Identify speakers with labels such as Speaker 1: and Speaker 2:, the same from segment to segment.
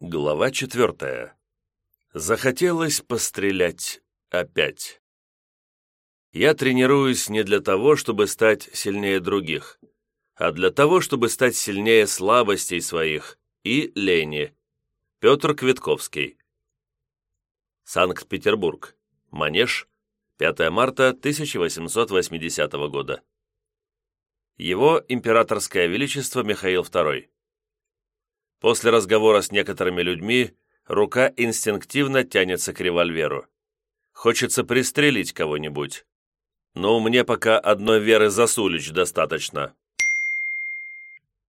Speaker 1: Глава четвертая. Захотелось пострелять опять. Я тренируюсь не для того, чтобы стать сильнее других, а для того, чтобы стать сильнее слабостей своих и лени. Петр Квитковский. Санкт-Петербург. Манеж. 5 марта 1880 года. Его императорское величество Михаил II. После разговора с некоторыми людьми рука инстинктивно тянется к револьверу. Хочется пристрелить кого-нибудь. Но мне пока одной веры Засулич достаточно.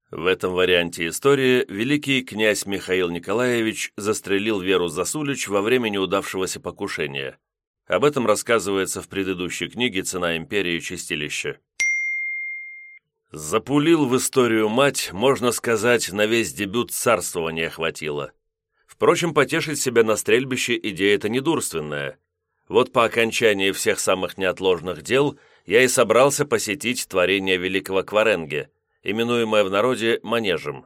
Speaker 1: В этом варианте истории великий князь Михаил Николаевич застрелил Веру Засулич во время неудавшегося покушения. Об этом рассказывается в предыдущей книге «Цена империи. Чистилище». Запулил в историю мать, можно сказать, на весь дебют царствования хватило. Впрочем, потешить себя на стрельбище идея-то недурственная. Вот по окончании всех самых неотложных дел я и собрался посетить творение великого Кваренге, именуемое в народе манежем.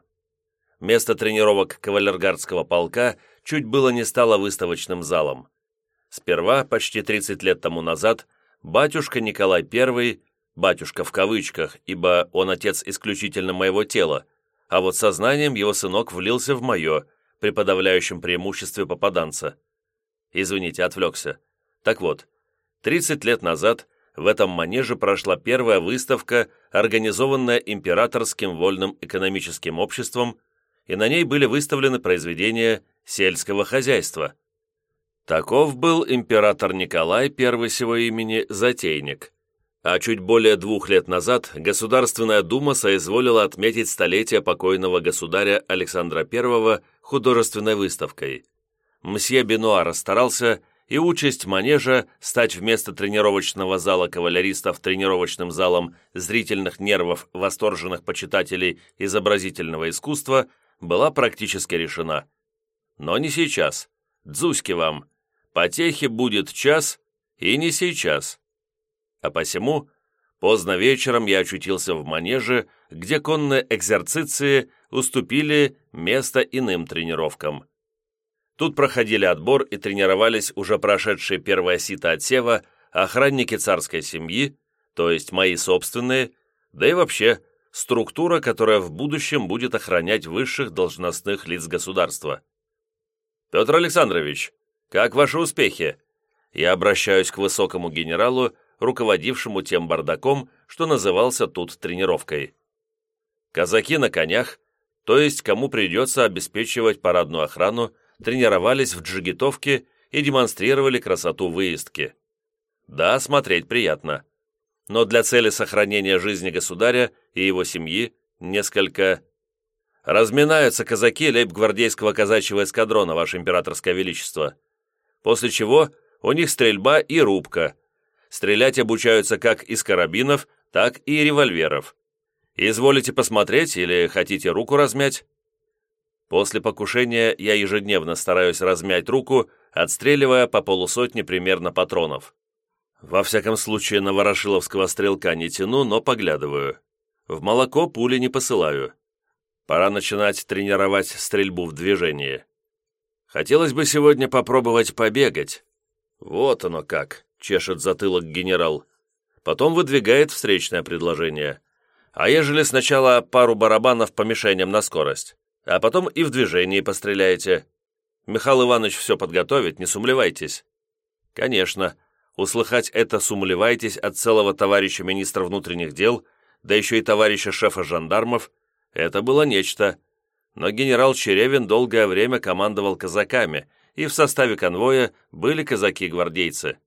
Speaker 1: Место тренировок кавалергардского полка чуть было не стало выставочным залом. Сперва, почти 30 лет тому назад, батюшка Николай I батюшка в кавычках, ибо он отец исключительно моего тела, а вот сознанием его сынок влился в мое, при подавляющем преимуществе попаданца. Извините, отвлекся. Так вот, 30 лет назад в этом манеже прошла первая выставка, организованная Императорским вольным экономическим обществом, и на ней были выставлены произведения сельского хозяйства. Таков был император Николай, первый сего имени, затейник – а чуть более двух лет назад Государственная Дума соизволила отметить столетие покойного государя Александра I художественной выставкой. Мсье Бенуар старался, и участь манежа стать вместо тренировочного зала кавалеристов тренировочным залом зрительных нервов восторженных почитателей изобразительного искусства была практически решена. Но не сейчас. Дзуськи вам. Потехи будет час, и не сейчас. А посему, поздно вечером я очутился в манеже, где конные экзерциции уступили место иным тренировкам. Тут проходили отбор и тренировались уже прошедшие первое сито отсева охранники царской семьи, то есть мои собственные, да и вообще структура, которая в будущем будет охранять высших должностных лиц государства. «Петр Александрович, как ваши успехи?» Я обращаюсь к высокому генералу, руководившему тем бардаком, что назывался тут тренировкой. Казаки на конях, то есть кому придется обеспечивать парадную охрану, тренировались в джигитовке и демонстрировали красоту выездки. Да, смотреть приятно. Но для цели сохранения жизни государя и его семьи несколько... Разминаются казаки лейб-гвардейского казачьего эскадрона, Ваше Императорское Величество. После чего у них стрельба и рубка, стрелять обучаются как из карабинов, так и револьверов. Изволите посмотреть или хотите руку размять? После покушения я ежедневно стараюсь размять руку, отстреливая по полусотне примерно патронов. Во всяком случае, на ворошиловского стрелка не тяну, но поглядываю. В молоко пули не посылаю. Пора начинать тренировать стрельбу в движении. Хотелось бы сегодня попробовать побегать. Вот оно как чешет затылок генерал. Потом выдвигает встречное предложение. А ежели сначала пару барабанов по мишеням на скорость, а потом и в движении постреляете. Михаил Иванович все подготовит, не сумлевайтесь. Конечно, услыхать это «сумлевайтесь» от целого товарища министра внутренних дел, да еще и товарища шефа жандармов, это было нечто. Но генерал Черевин долгое время командовал казаками, и в составе конвоя были казаки-гвардейцы.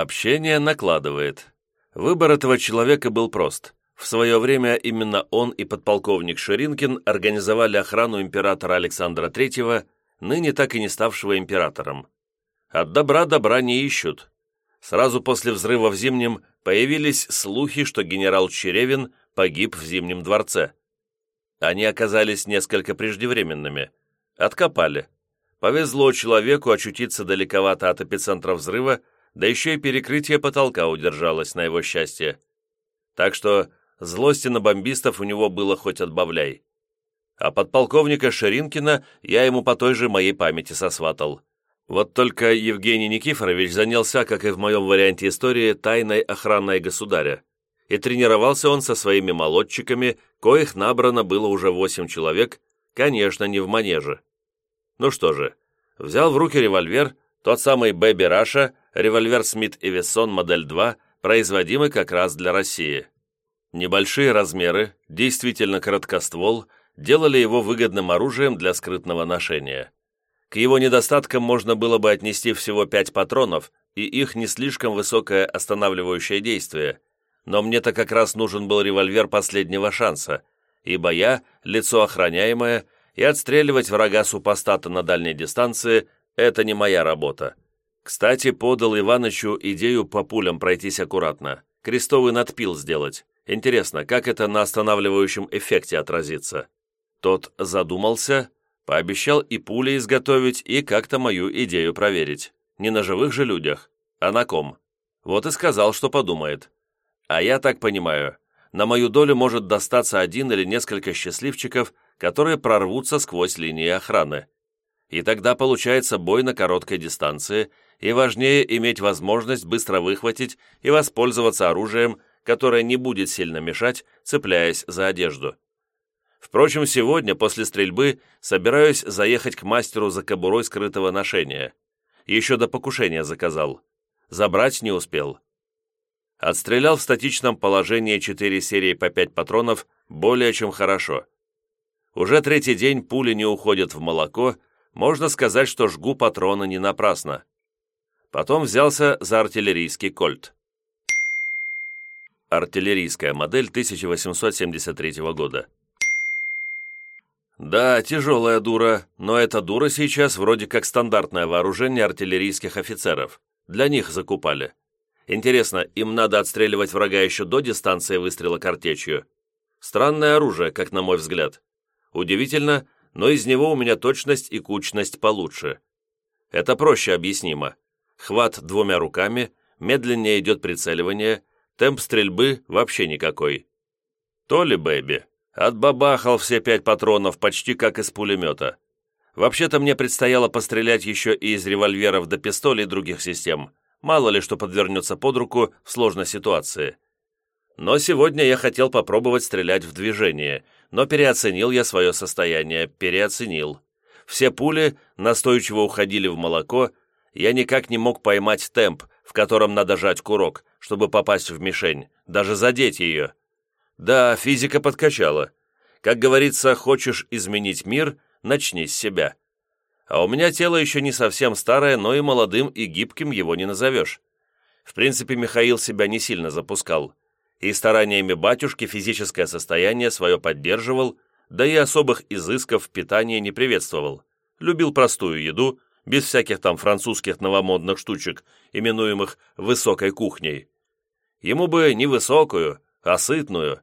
Speaker 1: Общение накладывает. Выбор этого человека был прост. В свое время именно он и подполковник Ширинкин организовали охрану императора Александра III, ныне так и не ставшего императором. От добра добра не ищут. Сразу после взрыва в Зимнем появились слухи, что генерал Черевин погиб в Зимнем дворце. Они оказались несколько преждевременными. Откопали. Повезло человеку очутиться далековато от эпицентра взрыва, да еще и перекрытие потолка удержалось на его счастье. Так что злости на бомбистов у него было хоть отбавляй. А подполковника Ширинкина я ему по той же моей памяти сосватал. Вот только Евгений Никифорович занялся, как и в моем варианте истории, тайной охраной государя. И тренировался он со своими молодчиками, коих набрано было уже восемь человек, конечно, не в манеже. Ну что же, взял в руки револьвер, тот самый Бэби Раша, револьвер Смит и Вессон модель 2, производимый как раз для России. Небольшие размеры, действительно короткоствол, делали его выгодным оружием для скрытного ношения. К его недостаткам можно было бы отнести всего пять патронов и их не слишком высокое останавливающее действие, но мне-то как раз нужен был револьвер последнего шанса, ибо я, лицо охраняемое, и отстреливать врага супостата на дальней дистанции – это не моя работа. Кстати, подал Иванычу идею по пулям пройтись аккуратно, крестовый надпил сделать. Интересно, как это на останавливающем эффекте отразится? Тот задумался, Пообещал и пули изготовить, и как-то мою идею проверить. Не на живых же людях, а на ком. Вот и сказал, что подумает. А я так понимаю, на мою долю может достаться один или несколько счастливчиков, которые прорвутся сквозь линии охраны. И тогда получается бой на короткой дистанции, и важнее иметь возможность быстро выхватить и воспользоваться оружием, которое не будет сильно мешать, цепляясь за одежду. Впрочем, сегодня, после стрельбы, собираюсь заехать к мастеру за кобурой скрытого ношения. Еще до покушения заказал. Забрать не успел. Отстрелял в статичном положении четыре серии по пять патронов более чем хорошо. Уже третий день пули не уходят в молоко, можно сказать, что жгу патроны не напрасно. Потом взялся за артиллерийский кольт. Артиллерийская модель 1873 года. Да, тяжелая дура, но эта дура сейчас вроде как стандартное вооружение артиллерийских офицеров. Для них закупали. Интересно, им надо отстреливать врага еще до дистанции выстрела картечью? Странное оружие, как на мой взгляд. Удивительно, но из него у меня точность и кучность получше. Это проще объяснимо. Хват двумя руками, медленнее идет прицеливание, темп стрельбы вообще никакой. То ли, бэби. Отбабахал все пять патронов, почти как из пулемета. Вообще-то мне предстояло пострелять еще и из револьверов до пистолей других систем. Мало ли что подвернется под руку в сложной ситуации. Но сегодня я хотел попробовать стрелять в движение, но переоценил я свое состояние, переоценил. Все пули настойчиво уходили в молоко, я никак не мог поймать темп, в котором надо жать курок, чтобы попасть в мишень, даже задеть ее. Да, физика подкачала. Как говорится, хочешь изменить мир, начни с себя. А у меня тело еще не совсем старое, но и молодым и гибким его не назовешь. В принципе, Михаил себя не сильно запускал. И стараниями батюшки физическое состояние свое поддерживал, да и особых изысков в питании не приветствовал. Любил простую еду, без всяких там французских новомодных штучек, именуемых «высокой кухней». Ему бы не высокую, а сытную.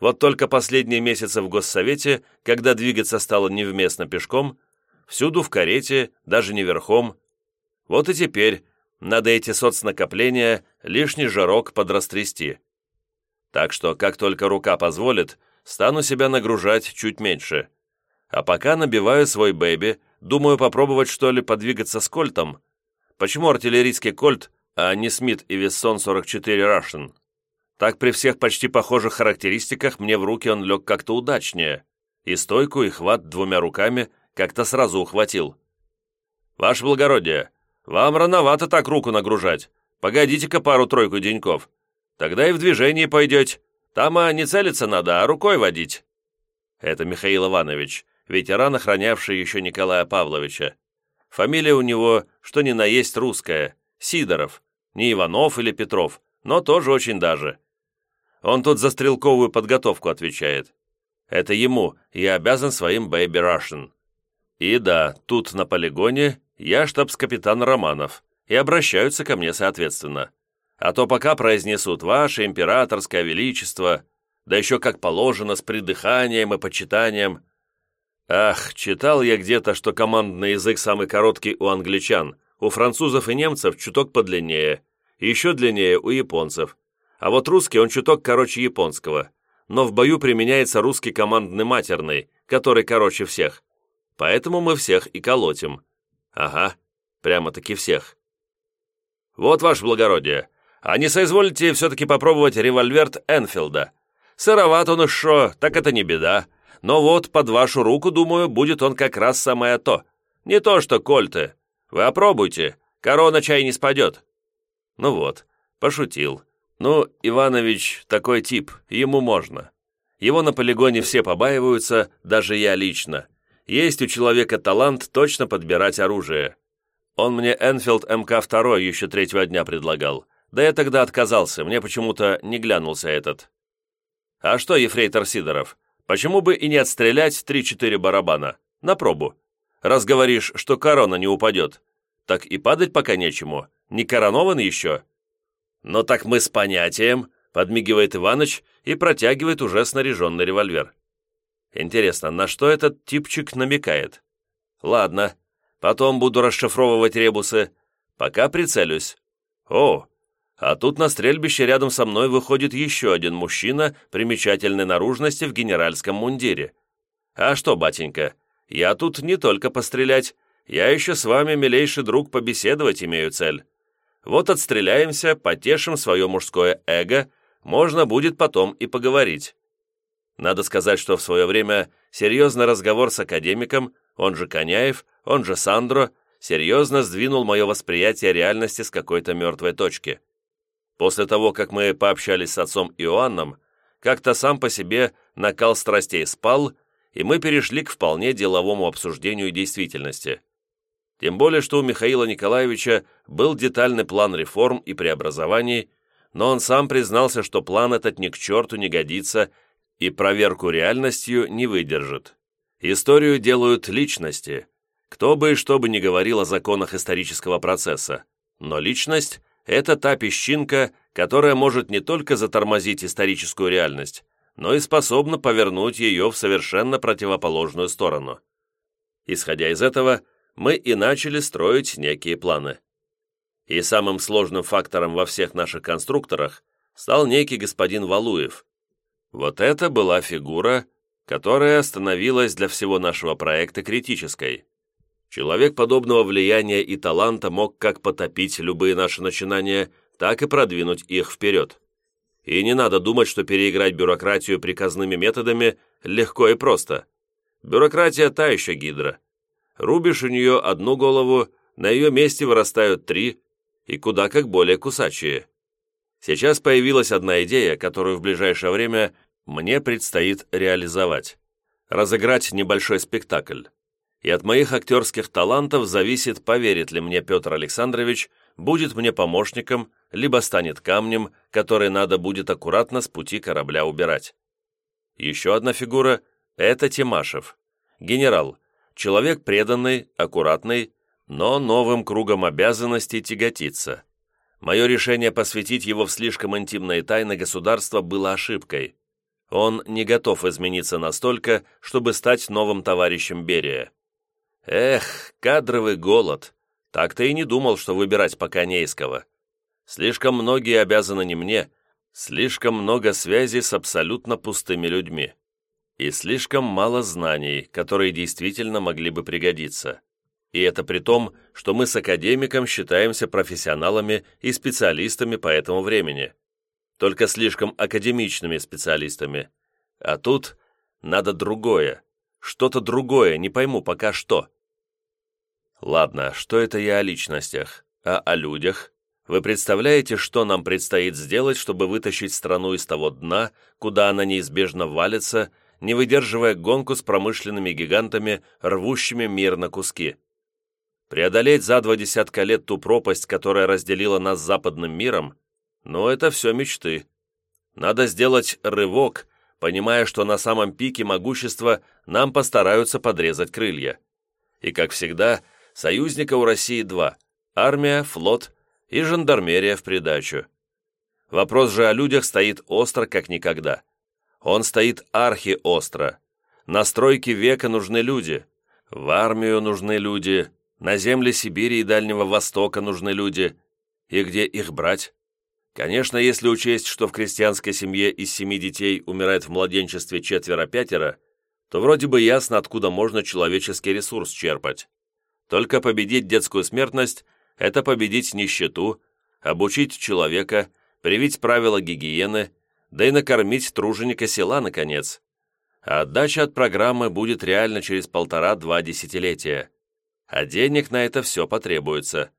Speaker 1: Вот только последние месяцы в Госсовете, когда двигаться стало невместно пешком, всюду в карете, даже не верхом. Вот и теперь надо эти соцнакопления лишний жирок подрастрясти. Так что, как только рука позволит, стану себя нагружать чуть меньше. А пока набиваю свой бэби, думаю попробовать что ли подвигаться с кольтом. Почему артиллерийский кольт, а не Смит и Вессон 44 Russian? Так при всех почти похожих характеристиках мне в руки он лег как-то удачнее. И стойку, и хват двумя руками как-то сразу ухватил. «Ваше благородие, вам рановато так руку нагружать. Погодите-ка пару-тройку деньков. Тогда и в движении пойдете. Там а не целиться надо, а рукой водить». Это Михаил Иванович, ветеран, охранявший еще Николая Павловича. Фамилия у него, что ни на есть русская, Сидоров, не Иванов или Петров, но тоже очень даже. Он тут за стрелковую подготовку отвечает. Это ему я обязан своим Baby Russian. И да, тут на полигоне я штабс-капитан Романов, и обращаются ко мне соответственно. А то пока произнесут «Ваше императорское величество», да еще как положено, с придыханием и почитанием. Ах, читал я где-то, что командный язык самый короткий у англичан, у французов и немцев чуток подлиннее, еще длиннее у японцев, а вот русский он чуток короче японского, но в бою применяется русский командный матерный, который короче всех. Поэтому мы всех и колотим. Ага, прямо-таки всех. Вот, ваше благородие, а не соизволите все-таки попробовать револьверт Энфилда? Сыроват он еще, так это не беда. Но вот под вашу руку, думаю, будет он как раз самое то. Не то что кольты. Вы опробуйте, корона чай не спадет. Ну вот, пошутил. Ну, Иванович такой тип, ему можно. Его на полигоне все побаиваются, даже я лично. Есть у человека талант точно подбирать оружие. Он мне Энфилд МК-2 еще третьего дня предлагал. Да я тогда отказался, мне почему-то не глянулся этот. А что, ефрейтор Сидоров, почему бы и не отстрелять три-четыре барабана? На пробу. Раз говоришь, что корона не упадет, так и падать пока нечему. Не коронован еще? «Ну так мы с понятием», — подмигивает Иваныч и протягивает уже снаряженный револьвер. Интересно, на что этот типчик намекает? Ладно, потом буду расшифровывать ребусы. Пока прицелюсь. О, а тут на стрельбище рядом со мной выходит еще один мужчина примечательной наружности в генеральском мундире. А что, батенька, я тут не только пострелять, я еще с вами, милейший друг, побеседовать имею цель. Вот отстреляемся, потешим свое мужское эго, можно будет потом и поговорить. Надо сказать, что в свое время серьезный разговор с академиком, он же Коняев, он же Сандро, серьезно сдвинул мое восприятие реальности с какой-то мертвой точки. После того, как мы пообщались с отцом Иоанном, как-то сам по себе накал страстей спал, и мы перешли к вполне деловому обсуждению действительности. Тем более, что у Михаила Николаевича был детальный план реформ и преобразований, но он сам признался, что план этот ни к черту не годится и проверку реальностью не выдержит. Историю делают личности. Кто бы и что бы ни говорил о законах исторического процесса, но личность это та песчинка, которая может не только затормозить историческую реальность, но и способна повернуть ее в совершенно противоположную сторону. Исходя из этого, мы и начали строить некие планы. И самым сложным фактором во всех наших конструкторах стал некий господин Валуев. Вот это была фигура, которая становилась для всего нашего проекта критической. Человек подобного влияния и таланта мог как потопить любые наши начинания, так и продвинуть их вперед. И не надо думать, что переиграть бюрократию приказными методами легко и просто. Бюрократия та еще гидра. Рубишь у нее одну голову, на ее месте вырастают три, и куда как более кусачие. Сейчас появилась одна идея, которую в ближайшее время мне предстоит реализовать. Разыграть небольшой спектакль и от моих актерских талантов зависит, поверит ли мне Петр Александрович, будет мне помощником, либо станет камнем, который надо будет аккуратно с пути корабля убирать. Еще одна фигура – это Тимашев. Генерал, человек преданный, аккуратный, но новым кругом обязанностей тяготится. Мое решение посвятить его в слишком интимные тайны государства было ошибкой. Он не готов измениться настолько, чтобы стать новым товарищем Берия. Эх, кадровый голод. Так-то и не думал, что выбирать пока Нейского. Слишком многие обязаны не мне, слишком много связей с абсолютно пустыми людьми. И слишком мало знаний, которые действительно могли бы пригодиться. И это при том, что мы с академиком считаемся профессионалами и специалистами по этому времени. Только слишком академичными специалистами. А тут надо другое. Что-то другое, не пойму пока что. Ладно, что это я о личностях, а о людях? Вы представляете, что нам предстоит сделать, чтобы вытащить страну из того дна, куда она неизбежно валится, не выдерживая гонку с промышленными гигантами, рвущими мир на куски? Преодолеть за два десятка лет ту пропасть, которая разделила нас с западным миром, ну, это все мечты. Надо сделать рывок, понимая, что на самом пике могущества нам постараются подрезать крылья. И, как всегда, союзника у России два – армия, флот и жандармерия в придачу. Вопрос же о людях стоит остро, как никогда. Он стоит архиостро. На стройке века нужны люди, в армию нужны люди, на земле Сибири и Дальнего Востока нужны люди. И где их брать? Конечно, если учесть, что в крестьянской семье из семи детей умирает в младенчестве четверо-пятеро, то вроде бы ясно, откуда можно человеческий ресурс черпать. Только победить детскую смертность – это победить нищету, обучить человека, привить правила гигиены, да и накормить труженика села, наконец. А отдача от программы будет реально через полтора-два десятилетия. А денег на это все потребуется.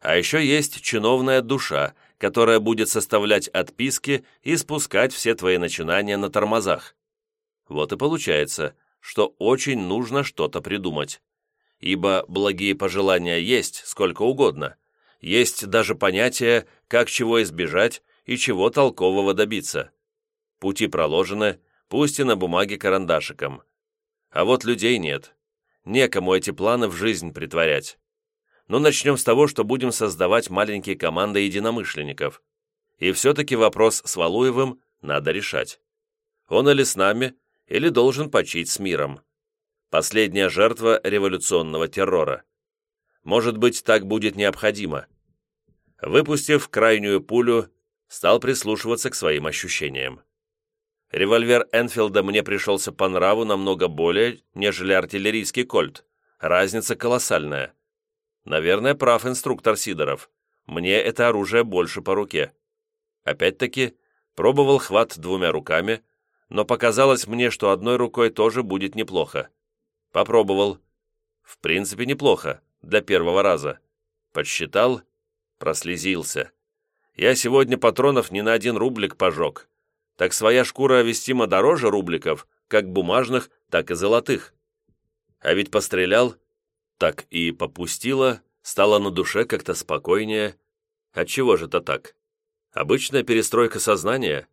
Speaker 1: А еще есть чиновная душа, которая будет составлять отписки и спускать все твои начинания на тормозах. Вот и получается, что очень нужно что-то придумать. Ибо благие пожелания есть сколько угодно. Есть даже понятие, как чего избежать и чего толкового добиться. Пути проложены, пусть и на бумаге карандашиком. А вот людей нет. Некому эти планы в жизнь притворять. Но начнем с того, что будем создавать маленькие команды единомышленников. И все-таки вопрос с Валуевым надо решать. Он или с нами, или должен почить с миром. Последняя жертва революционного террора. Может быть, так будет необходимо. Выпустив крайнюю пулю, стал прислушиваться к своим ощущениям. Револьвер Энфилда мне пришелся по нраву намного более, нежели артиллерийский кольт. Разница колоссальная. Наверное, прав инструктор Сидоров. Мне это оружие больше по руке. Опять-таки, пробовал хват двумя руками, но показалось мне, что одной рукой тоже будет неплохо. Попробовал. В принципе, неплохо, для первого раза. Подсчитал, прослезился. Я сегодня патронов не на один рублик пожег. Так своя шкура вестима дороже рубликов, как бумажных, так и золотых. А ведь пострелял, так и попустило, стало на душе как-то спокойнее. Отчего же это так? Обычная перестройка сознания?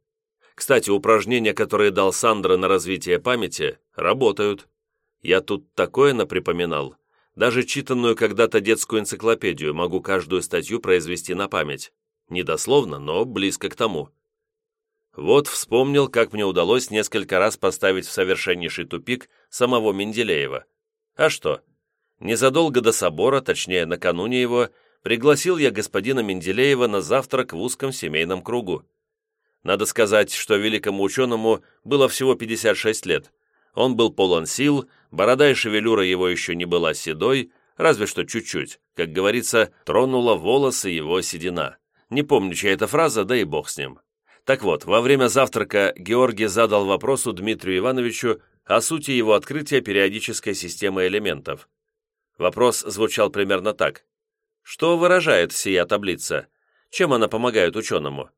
Speaker 1: Кстати, упражнения, которые дал Сандра на развитие памяти, работают. Я тут такое наприпоминал. Даже читанную когда-то детскую энциклопедию могу каждую статью произвести на память. Недословно, но близко к тому. Вот вспомнил, как мне удалось несколько раз поставить в совершеннейший тупик самого Менделеева. А что? Незадолго до собора, точнее, накануне его, пригласил я господина Менделеева на завтрак в узком семейном кругу. Надо сказать, что великому ученому было всего 56 лет. Он был полон сил, борода и шевелюра его еще не была седой, разве что чуть-чуть, как говорится, тронула волосы его седина. Не помню, чья это фраза, да и бог с ним. Так вот, во время завтрака Георгий задал вопросу Дмитрию Ивановичу о сути его открытия периодической системы элементов. Вопрос звучал примерно так. Что выражает сия таблица? Чем она помогает ученому?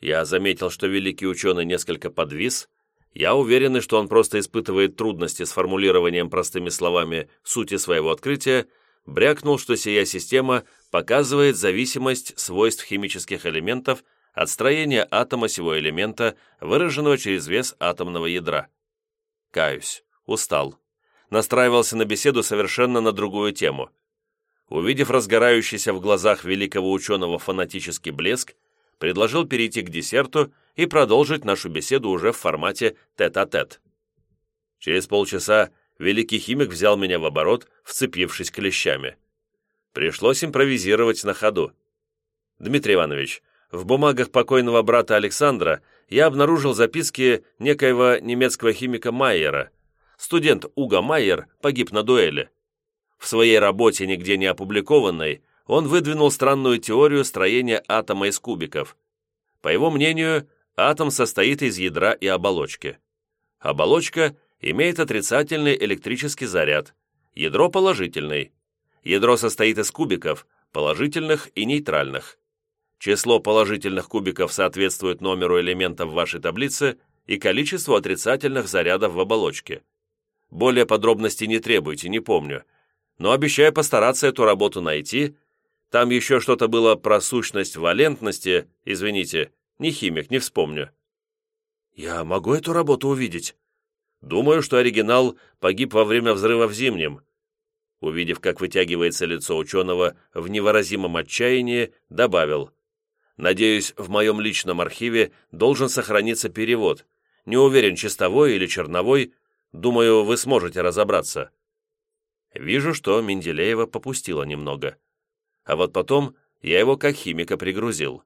Speaker 1: Я заметил, что великий ученый несколько подвис. Я уверен, что он просто испытывает трудности с формулированием простыми словами сути своего открытия, брякнул, что сия система показывает зависимость свойств химических элементов от строения атома сего элемента, выраженного через вес атомного ядра. Каюсь, устал. Настраивался на беседу совершенно на другую тему. Увидев разгорающийся в глазах великого ученого фанатический блеск, предложил перейти к десерту и продолжить нашу беседу уже в формате тет-а-тет. -тет. Через полчаса великий химик взял меня в оборот, вцепившись клещами. Пришлось импровизировать на ходу. «Дмитрий Иванович, в бумагах покойного брата Александра я обнаружил записки некоего немецкого химика Майера. Студент Уга Майер погиб на дуэли. В своей работе, нигде не опубликованной, он выдвинул странную теорию строения атома из кубиков. По его мнению, атом состоит из ядра и оболочки. Оболочка имеет отрицательный электрический заряд, ядро положительный. Ядро состоит из кубиков, положительных и нейтральных. Число положительных кубиков соответствует номеру элементов вашей таблице и количеству отрицательных зарядов в оболочке. Более подробностей не требуйте, не помню. Но обещаю постараться эту работу найти там еще что-то было про сущность валентности, извините, не химик, не вспомню. Я могу эту работу увидеть? Думаю, что оригинал погиб во время взрыва в Зимнем. Увидев, как вытягивается лицо ученого в невыразимом отчаянии, добавил. Надеюсь, в моем личном архиве должен сохраниться перевод. Не уверен, чистовой или черновой. Думаю, вы сможете разобраться. Вижу, что Менделеева попустила немного. А вот потом я его как химика пригрузил.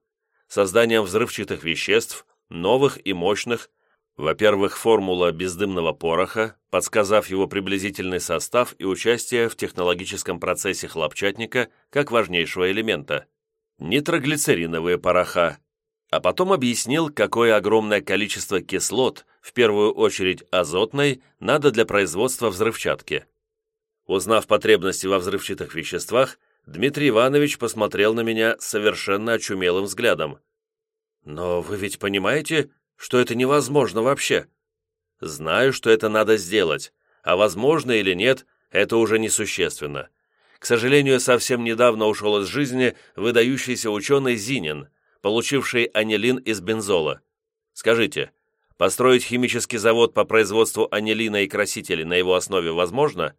Speaker 1: Созданием взрывчатых веществ, новых и мощных, Во-первых, формула бездымного пороха, подсказав его приблизительный состав и участие в технологическом процессе хлопчатника как важнейшего элемента. Нитроглицериновые пороха. А потом объяснил, какое огромное количество кислот, в первую очередь азотной, надо для производства взрывчатки. Узнав потребности во взрывчатых веществах, Дмитрий Иванович посмотрел на меня совершенно очумелым взглядом. «Но вы ведь понимаете, что это невозможно вообще. Знаю, что это надо сделать, а возможно или нет, это уже несущественно. К сожалению, совсем недавно ушел из жизни выдающийся ученый Зинин, получивший анилин из бензола. Скажите, построить химический завод по производству анилина и красителей на его основе возможно?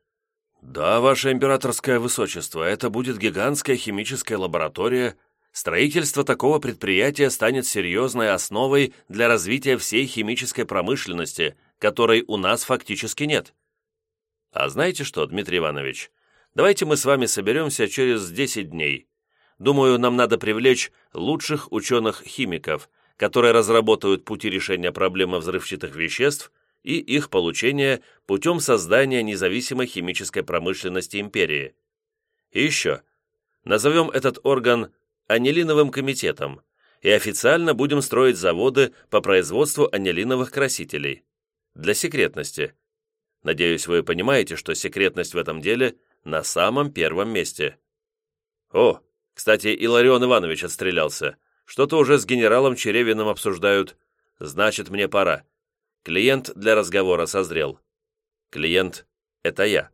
Speaker 1: Да, ваше императорское высочество, это будет гигантская химическая лаборатория, Строительство такого предприятия станет серьезной основой для развития всей химической промышленности, которой у нас фактически нет. А знаете что, Дмитрий Иванович, давайте мы с вами соберемся через 10 дней. Думаю, нам надо привлечь лучших ученых-химиков, которые разработают пути решения проблемы взрывчатых веществ и их получения путем создания независимой химической промышленности империи. И еще, назовем этот орган анилиновым комитетом и официально будем строить заводы по производству анилиновых красителей. Для секретности. Надеюсь, вы понимаете, что секретность в этом деле на самом первом месте. О, кстати, Иларион Иванович отстрелялся. Что-то уже с генералом Черевиным обсуждают. Значит, мне пора. Клиент для разговора созрел. Клиент — это я.